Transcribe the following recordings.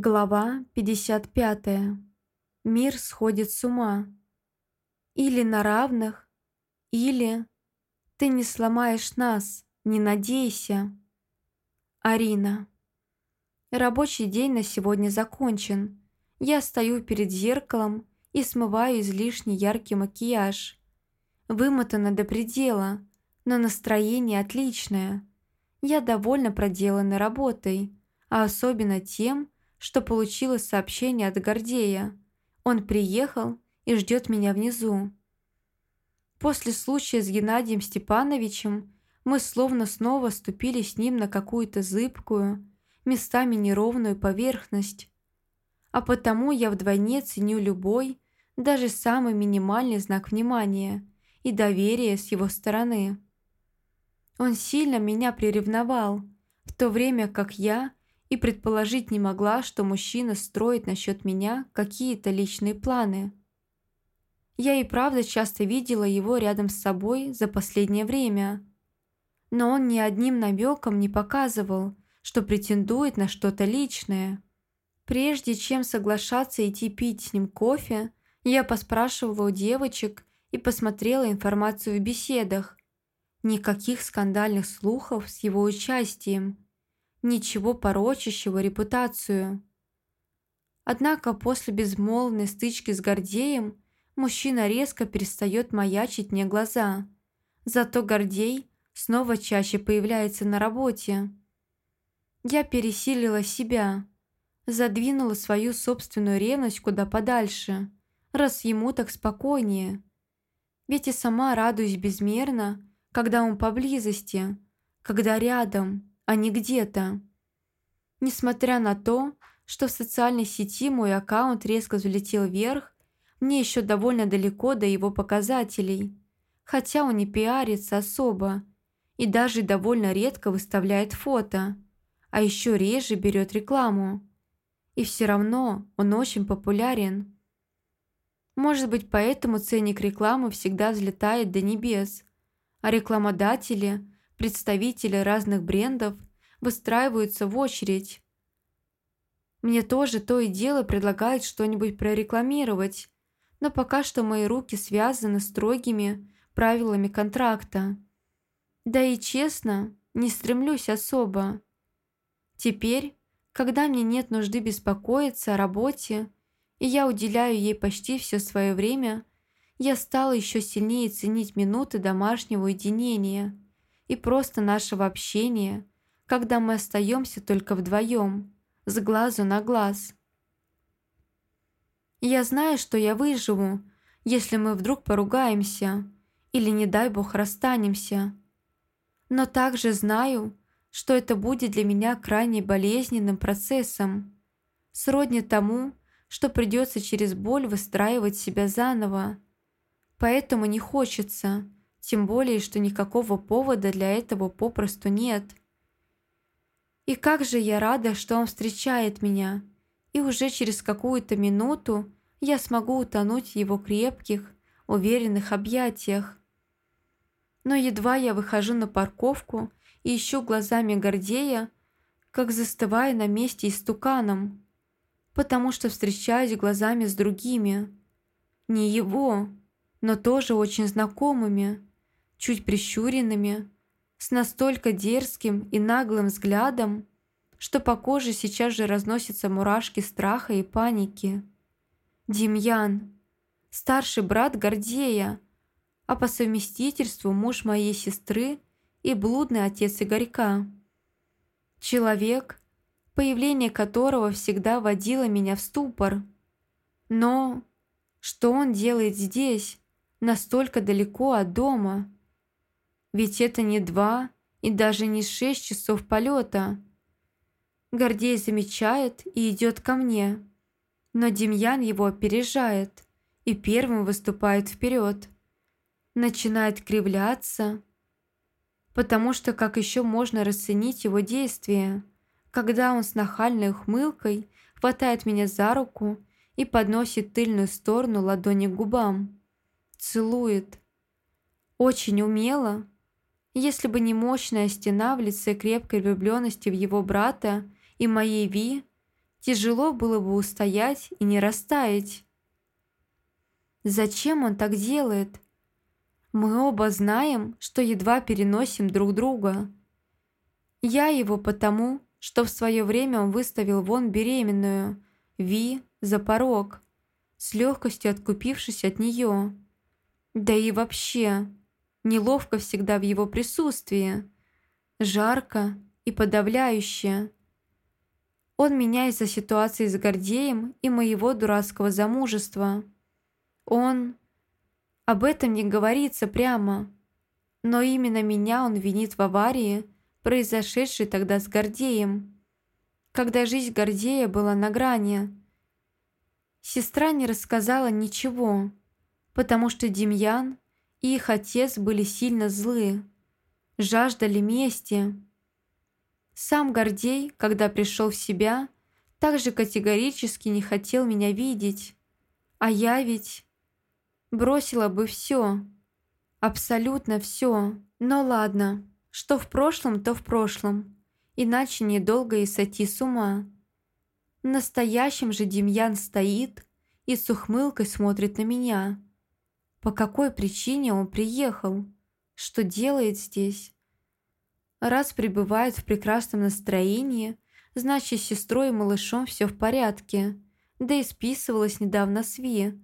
Глава 55. Мир сходит с ума. Или на равных, или ты не сломаешь нас, не надейся. Арина. Рабочий день на сегодня закончен. Я стою перед зеркалом и смываю излишне яркий макияж. Вымотана до предела, но настроение отличное. Я довольна проделанной работой, а особенно тем, что получила сообщение от Гордея. Он приехал и ждет меня внизу. После случая с Геннадием Степановичем мы словно снова ступили с ним на какую-то зыбкую, местами неровную поверхность. А потому я вдвойне ценю любой, даже самый минимальный знак внимания и доверия с его стороны. Он сильно меня приревновал, в то время как я и предположить не могла, что мужчина строит насчет меня какие-то личные планы. Я и правда часто видела его рядом с собой за последнее время. Но он ни одним намеком не показывал, что претендует на что-то личное. Прежде чем соглашаться идти пить с ним кофе, я поспрашивала у девочек и посмотрела информацию в беседах. Никаких скандальных слухов с его участием – ничего порочащего репутацию. Однако после безмолвной стычки с Гордеем мужчина резко перестает маячить мне глаза. Зато Гордей снова чаще появляется на работе. Я пересилила себя, задвинула свою собственную ревность куда подальше, раз ему так спокойнее. Ведь и сама радуюсь безмерно, когда он поблизости, когда рядом – а не где-то. Несмотря на то, что в социальной сети мой аккаунт резко взлетел вверх, мне еще довольно далеко до его показателей, хотя он не пиарится особо и даже довольно редко выставляет фото, а еще реже берет рекламу. И все равно он очень популярен. Может быть, поэтому ценник рекламы всегда взлетает до небес, а рекламодатели – представители разных брендов выстраиваются в очередь. Мне тоже то и дело предлагают что-нибудь прорекламировать, но пока что мои руки связаны строгими правилами контракта. Да и честно, не стремлюсь особо. Теперь, когда мне нет нужды беспокоиться о работе, и я уделяю ей почти все свое время, я стала еще сильнее ценить минуты домашнего уединения – и просто нашего общения, когда мы остаемся только вдвоем, с глазу на глаз. Я знаю, что я выживу, если мы вдруг поругаемся или, не дай бог, расстанемся. Но также знаю, что это будет для меня крайне болезненным процессом, сродни тому, что придется через боль выстраивать себя заново. Поэтому не хочется, тем более, что никакого повода для этого попросту нет. И как же я рада, что он встречает меня, и уже через какую-то минуту я смогу утонуть в его крепких, уверенных объятиях. Но едва я выхожу на парковку и ищу глазами Гордея, как застываю на месте истуканом, потому что встречаюсь глазами с другими. Не его, но тоже очень знакомыми чуть прищуренными, с настолько дерзким и наглым взглядом, что по коже сейчас же разносятся мурашки страха и паники. Демьян, старший брат Гордея, а по совместительству муж моей сестры и блудный отец Игорька. Человек, появление которого всегда водило меня в ступор. Но что он делает здесь, настолько далеко от дома? Ведь это не два и даже не шесть часов полета. Гордей замечает и идет ко мне. Но Демьян его опережает и первым выступает вперед. Начинает кривляться, потому что как еще можно расценить его действия, когда он с нахальной ухмылкой хватает меня за руку и подносит тыльную сторону ладони к губам. Целует. Очень умело, если бы не мощная стена в лице крепкой влюбленности в его брата и моей Ви, Тяжело было бы устоять и не растаять. Зачем он так делает? Мы оба знаем, что едва переносим друг друга. Я его потому, что в свое время он выставил вон беременную, Ви, за порог, с легкостью откупившись от нее. Да и вообще, неловко всегда в его присутствии. Жарко и подавляюще. Он меня из-за ситуации с Гордеем и моего дурацкого замужества. Он... Об этом не говорится прямо. Но именно меня он винит в аварии, произошедшей тогда с Гордеем. Когда жизнь Гордея была на грани. Сестра не рассказала ничего, потому что Демьян их отец были сильно злы, жаждали мести. Сам Гордей, когда пришел в себя, также категорически не хотел меня видеть. А я ведь бросила бы все, абсолютно все. Но ладно, что в прошлом, то в прошлом, иначе недолго и сойти с ума. Настоящим же Демьян стоит и с ухмылкой смотрит на меня. По какой причине он приехал? Что делает здесь? Раз пребывает в прекрасном настроении, значит, с сестрой и малышом все в порядке. Да и списывалась недавно с Ви.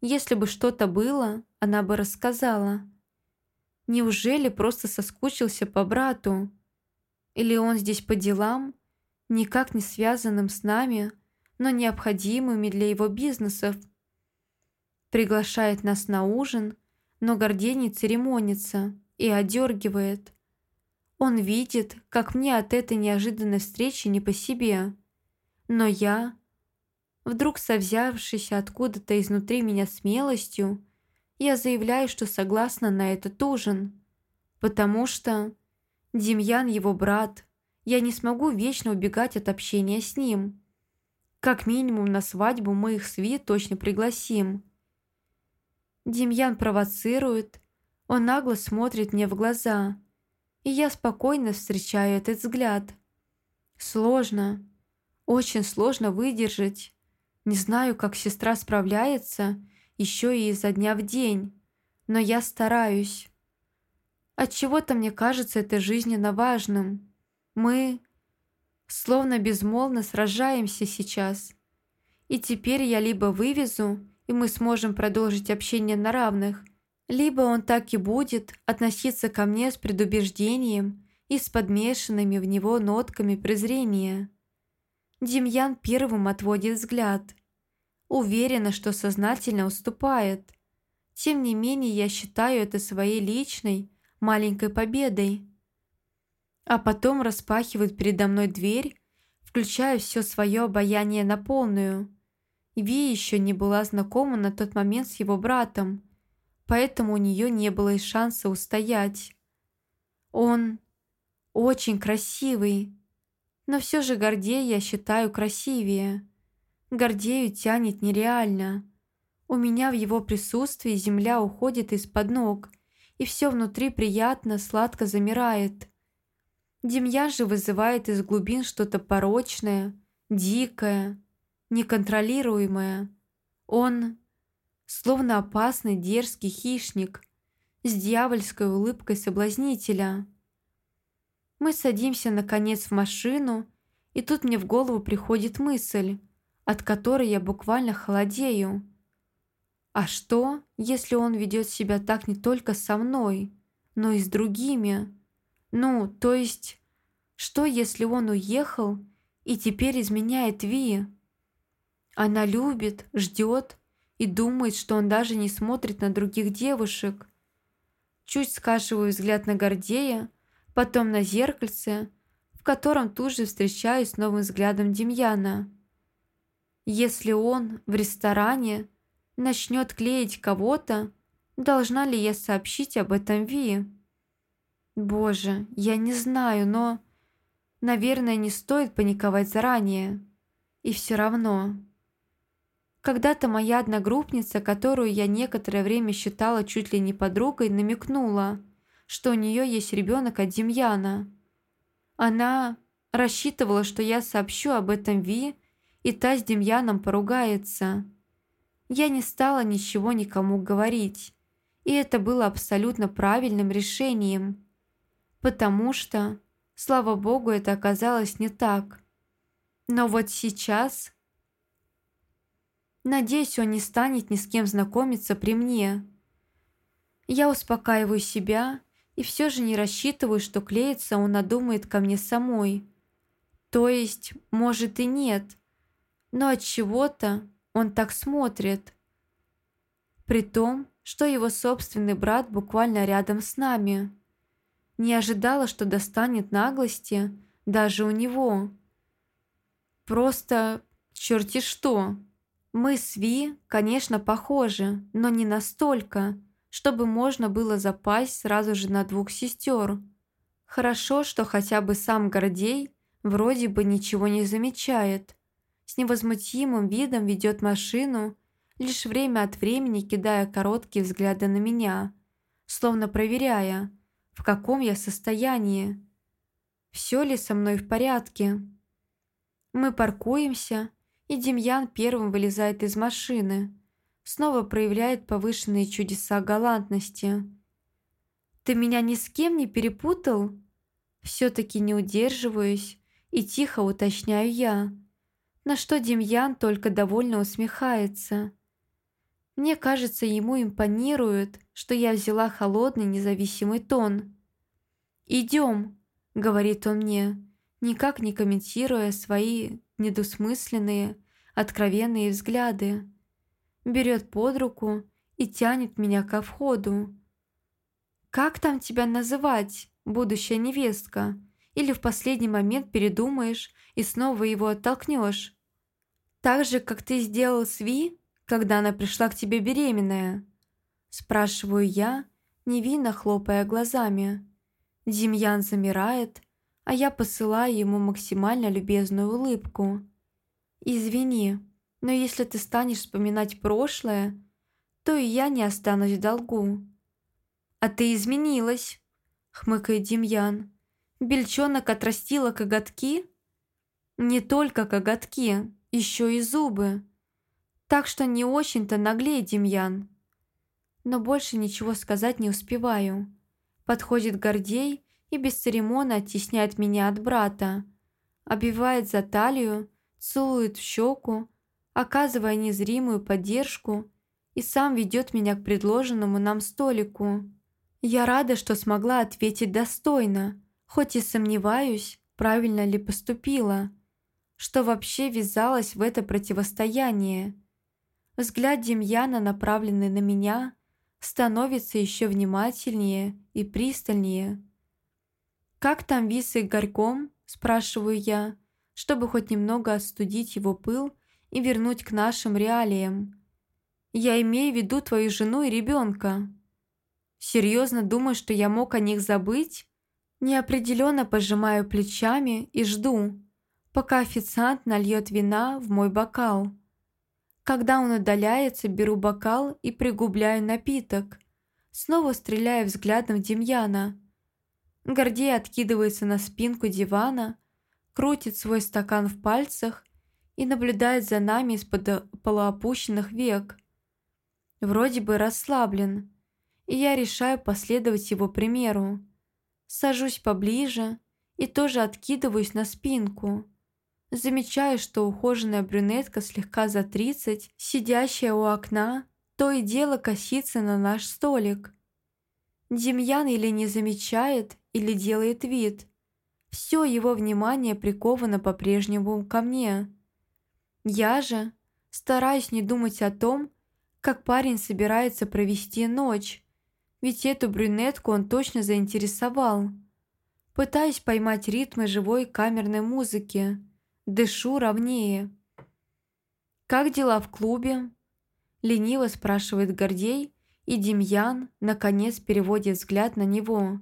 Если бы что-то было, она бы рассказала. Неужели просто соскучился по брату? Или он здесь по делам, никак не связанным с нами, но необходимыми для его бизнесов? Приглашает нас на ужин, но Гордей не церемонится и одергивает. Он видит, как мне от этой неожиданной встречи не по себе. Но я, вдруг совзявшись откуда-то изнутри меня смелостью, я заявляю, что согласна на этот ужин, потому что Демьян его брат, я не смогу вечно убегать от общения с ним. Как минимум на свадьбу мы их с Ви точно пригласим. Демьян провоцирует, он нагло смотрит мне в глаза, и я спокойно встречаю этот взгляд. Сложно, очень сложно выдержать. Не знаю, как сестра справляется, еще и изо дня в день, но я стараюсь. От чего то мне кажется это жизненно важным. Мы словно безмолвно сражаемся сейчас. И теперь я либо вывезу, и мы сможем продолжить общение на равных, либо он так и будет относиться ко мне с предубеждением и с подмешанными в него нотками презрения. Демьян первым отводит взгляд. Уверена, что сознательно уступает. Тем не менее, я считаю это своей личной, маленькой победой. А потом распахивает передо мной дверь, включая все свое обаяние на полную – Ви еще не была знакома на тот момент с его братом, поэтому у нее не было и шанса устоять. Он очень красивый, но все же Гордей я считаю красивее. Гордею тянет нереально. У меня в его присутствии земля уходит из-под ног, и все внутри приятно, сладко замирает. Демьян же вызывает из глубин что-то порочное, дикое, неконтролируемое. Он словно опасный дерзкий хищник с дьявольской улыбкой соблазнителя. Мы садимся, наконец, в машину, и тут мне в голову приходит мысль, от которой я буквально холодею. А что, если он ведет себя так не только со мной, но и с другими? Ну, то есть, что если он уехал и теперь изменяет Ви? Она любит, ждет и думает, что он даже не смотрит на других девушек. Чуть скашиваю взгляд на Гордея, потом на зеркальце, в котором тут же встречаюсь с новым взглядом Демьяна. Если он в ресторане начнет клеить кого-то, должна ли я сообщить об этом Ви? Боже, я не знаю, но... Наверное, не стоит паниковать заранее. И все равно... Когда-то моя одногруппница, которую я некоторое время считала чуть ли не подругой, намекнула, что у нее есть ребенок от Демьяна. Она рассчитывала, что я сообщу об этом Ви и та с Демьяном поругается. Я не стала ничего никому говорить, и это было абсолютно правильным решением, потому что, слава богу, это оказалось не так. Но вот сейчас... Надеюсь, он не станет ни с кем знакомиться при мне. Я успокаиваю себя и все же не рассчитываю, что клеится он надумает ко мне самой. То есть, может и нет, но от чего-то он так смотрит. При том, что его собственный брат буквально рядом с нами. Не ожидала, что достанет наглости даже у него. Просто черти что. Мы с Ви, конечно, похожи, но не настолько, чтобы можно было запасть сразу же на двух сестер. Хорошо, что хотя бы сам Гордей вроде бы ничего не замечает. С невозмутимым видом ведет машину, лишь время от времени кидая короткие взгляды на меня, словно проверяя, в каком я состоянии. Все ли со мной в порядке? Мы паркуемся, и Демьян первым вылезает из машины, снова проявляет повышенные чудеса галантности. «Ты меня ни с кем не перепутал?» Все-таки не удерживаюсь и тихо уточняю я, на что Демьян только довольно усмехается. Мне кажется, ему импонирует, что я взяла холодный независимый тон. «Идем», — говорит он мне, никак не комментируя свои недосмысленные, откровенные взгляды. Берет под руку и тянет меня ко входу. «Как там тебя называть, будущая невестка? Или в последний момент передумаешь и снова его оттолкнешь? Так же, как ты сделал с Ви, когда она пришла к тебе беременная?» Спрашиваю я, невинно хлопая глазами. Демьян замирает, а я посылаю ему максимально любезную улыбку. «Извини, но если ты станешь вспоминать прошлое, то и я не останусь в долгу». «А ты изменилась», — хмыкает Демьян. «Бельчонок отрастила коготки?» «Не только коготки, еще и зубы. Так что не очень-то наглей, Демьян». Но больше ничего сказать не успеваю. Подходит Гордей и без церемона оттесняет меня от брата. Обивает за талию, целует в щеку, оказывая незримую поддержку и сам ведет меня к предложенному нам столику. Я рада, что смогла ответить достойно, хоть и сомневаюсь, правильно ли поступила, что вообще ввязалась в это противостояние. Взгляд Демьяна, направленный на меня, становится еще внимательнее и пристальнее. «Как там Виса и Горьком?» – спрашиваю я, чтобы хоть немного остудить его пыл и вернуть к нашим реалиям. «Я имею в виду твою жену и ребенка». «Серьезно думаешь, что я мог о них забыть?» Неопределенно пожимаю плечами и жду, пока официант нальет вина в мой бокал. Когда он удаляется, беру бокал и пригубляю напиток, снова стреляя взглядом в Демьяна – Гордей откидывается на спинку дивана, крутит свой стакан в пальцах и наблюдает за нами из-под полуопущенных век. Вроде бы расслаблен, и я решаю последовать его примеру. Сажусь поближе и тоже откидываюсь на спинку. Замечаю, что ухоженная брюнетка слегка за тридцать, сидящая у окна, то и дело косится на наш столик. Демьян или не замечает, или делает вид. Все его внимание приковано по-прежнему ко мне. Я же стараюсь не думать о том, как парень собирается провести ночь, ведь эту брюнетку он точно заинтересовал. Пытаюсь поймать ритмы живой камерной музыки, дышу ровнее. «Как дела в клубе?» – лениво спрашивает Гордей, и Демьян, наконец, переводит взгляд на него.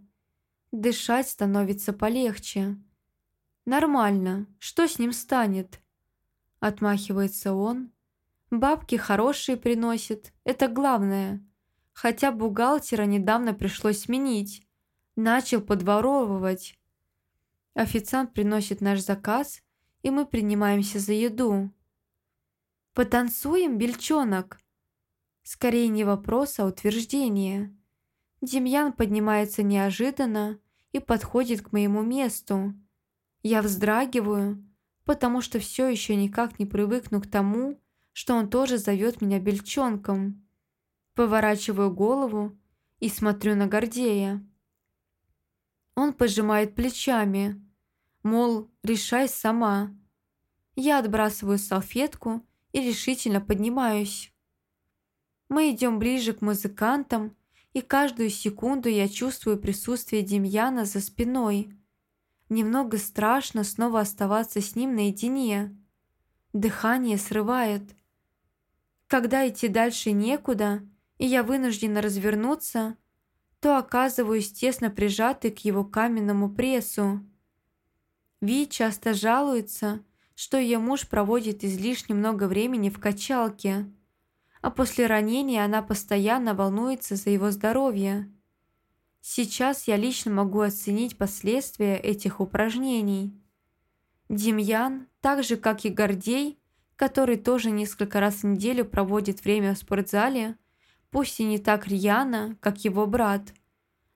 Дышать становится полегче. «Нормально. Что с ним станет?» Отмахивается он. «Бабки хорошие приносит. Это главное. Хотя бухгалтера недавно пришлось сменить. Начал подворовывать». Официант приносит наш заказ, и мы принимаемся за еду. «Потанцуем, бельчонок?» Скорее не вопрос, а утверждение. Демьян поднимается неожиданно и подходит к моему месту. Я вздрагиваю, потому что все еще никак не привыкну к тому, что он тоже зовет меня бельчонком. Поворачиваю голову и смотрю на Гордея. Он пожимает плечами, мол, решай сама. Я отбрасываю салфетку и решительно поднимаюсь. Мы идем ближе к музыкантам, и каждую секунду я чувствую присутствие Демьяна за спиной. Немного страшно снова оставаться с ним наедине. Дыхание срывает. Когда идти дальше некуда, и я вынуждена развернуться, то оказываюсь тесно прижатой к его каменному прессу. Ви часто жалуется, что ее муж проводит излишне много времени в качалке, а после ранения она постоянно волнуется за его здоровье. Сейчас я лично могу оценить последствия этих упражнений. Демьян, так же как и Гордей, который тоже несколько раз в неделю проводит время в спортзале, пусть и не так рьяно, как его брат,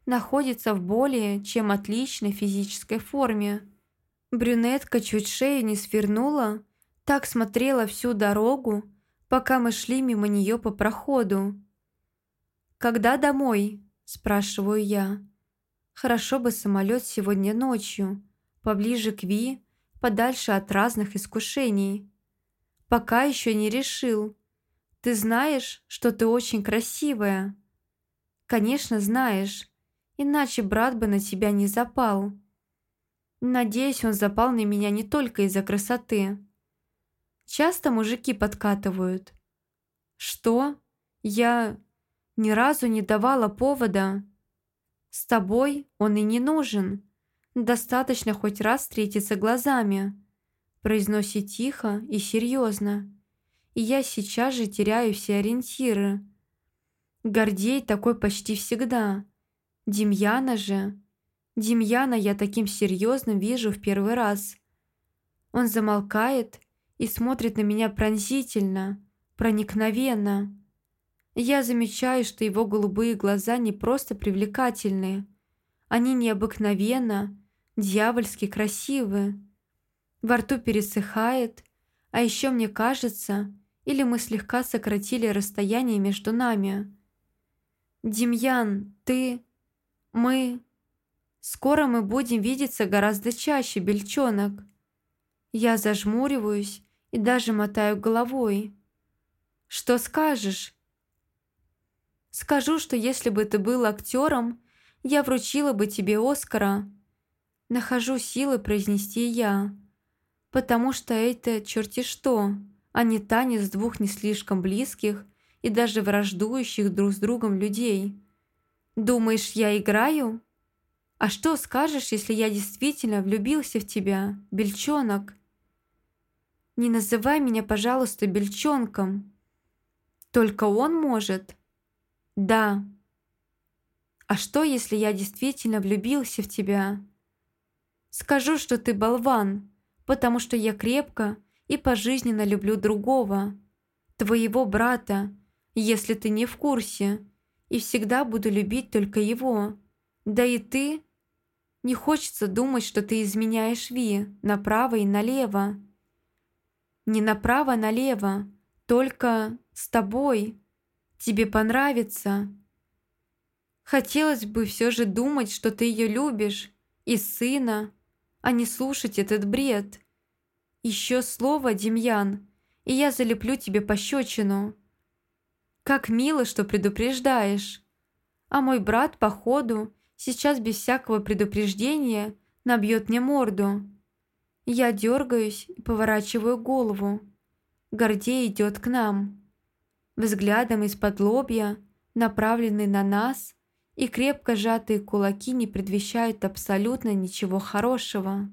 находится в более чем отличной физической форме. Брюнетка чуть шею не свернула, так смотрела всю дорогу, пока мы шли мимо нее по проходу. «Когда домой?» – спрашиваю я. «Хорошо бы самолет сегодня ночью, поближе к Ви, подальше от разных искушений. Пока еще не решил», ты знаешь, что ты очень красивая?» «Конечно, знаешь. Иначе брат бы на тебя не запал. Надеюсь, он запал на меня не только из-за красоты. Часто мужики подкатывают. Что? Я ни разу не давала повода. С тобой он и не нужен. Достаточно хоть раз встретиться глазами. Произносит тихо и серьезно и я сейчас же теряю все ориентиры. Гордей такой почти всегда. Демьяна же... Демьяна я таким серьезным вижу в первый раз. Он замолкает и смотрит на меня пронзительно, проникновенно. Я замечаю, что его голубые глаза не просто привлекательные, они необыкновенно, дьявольски красивые. Во рту пересыхает, а еще мне кажется, или мы слегка сократили расстояние между нами. «Демьян, ты... мы... Скоро мы будем видеться гораздо чаще, бельчонок». Я зажмуриваюсь и даже мотаю головой. «Что скажешь?» «Скажу, что если бы ты был актером, я вручила бы тебе Оскара». Нахожу силы произнести я, потому что это черти что а не танец двух не слишком близких и даже враждующих друг с другом людей. Думаешь, я играю? А что скажешь, если я действительно влюбился в тебя, бельчонок? Не называй меня, пожалуйста, бельчонком. Только он может? Да. А что, если я действительно влюбился в тебя? Скажу, что ты болван, потому что я крепко и пожизненно люблю другого, твоего брата, если ты не в курсе, и всегда буду любить только его. Да и ты... Не хочется думать, что ты изменяешь Ви направо и налево. Не направо-налево, только с тобой. Тебе понравится. Хотелось бы все же думать, что ты ее любишь, и сына, а не слушать этот бред. Еще слово, Демьян, и я залеплю тебе пощечину. Как мило, что предупреждаешь. А мой брат, походу, сейчас без всякого предупреждения набьет мне морду. Я дергаюсь и поворачиваю голову. Гордей идет к нам. Взглядом из-под лобья, направленный на нас, и крепко сжатые кулаки не предвещают абсолютно ничего хорошего.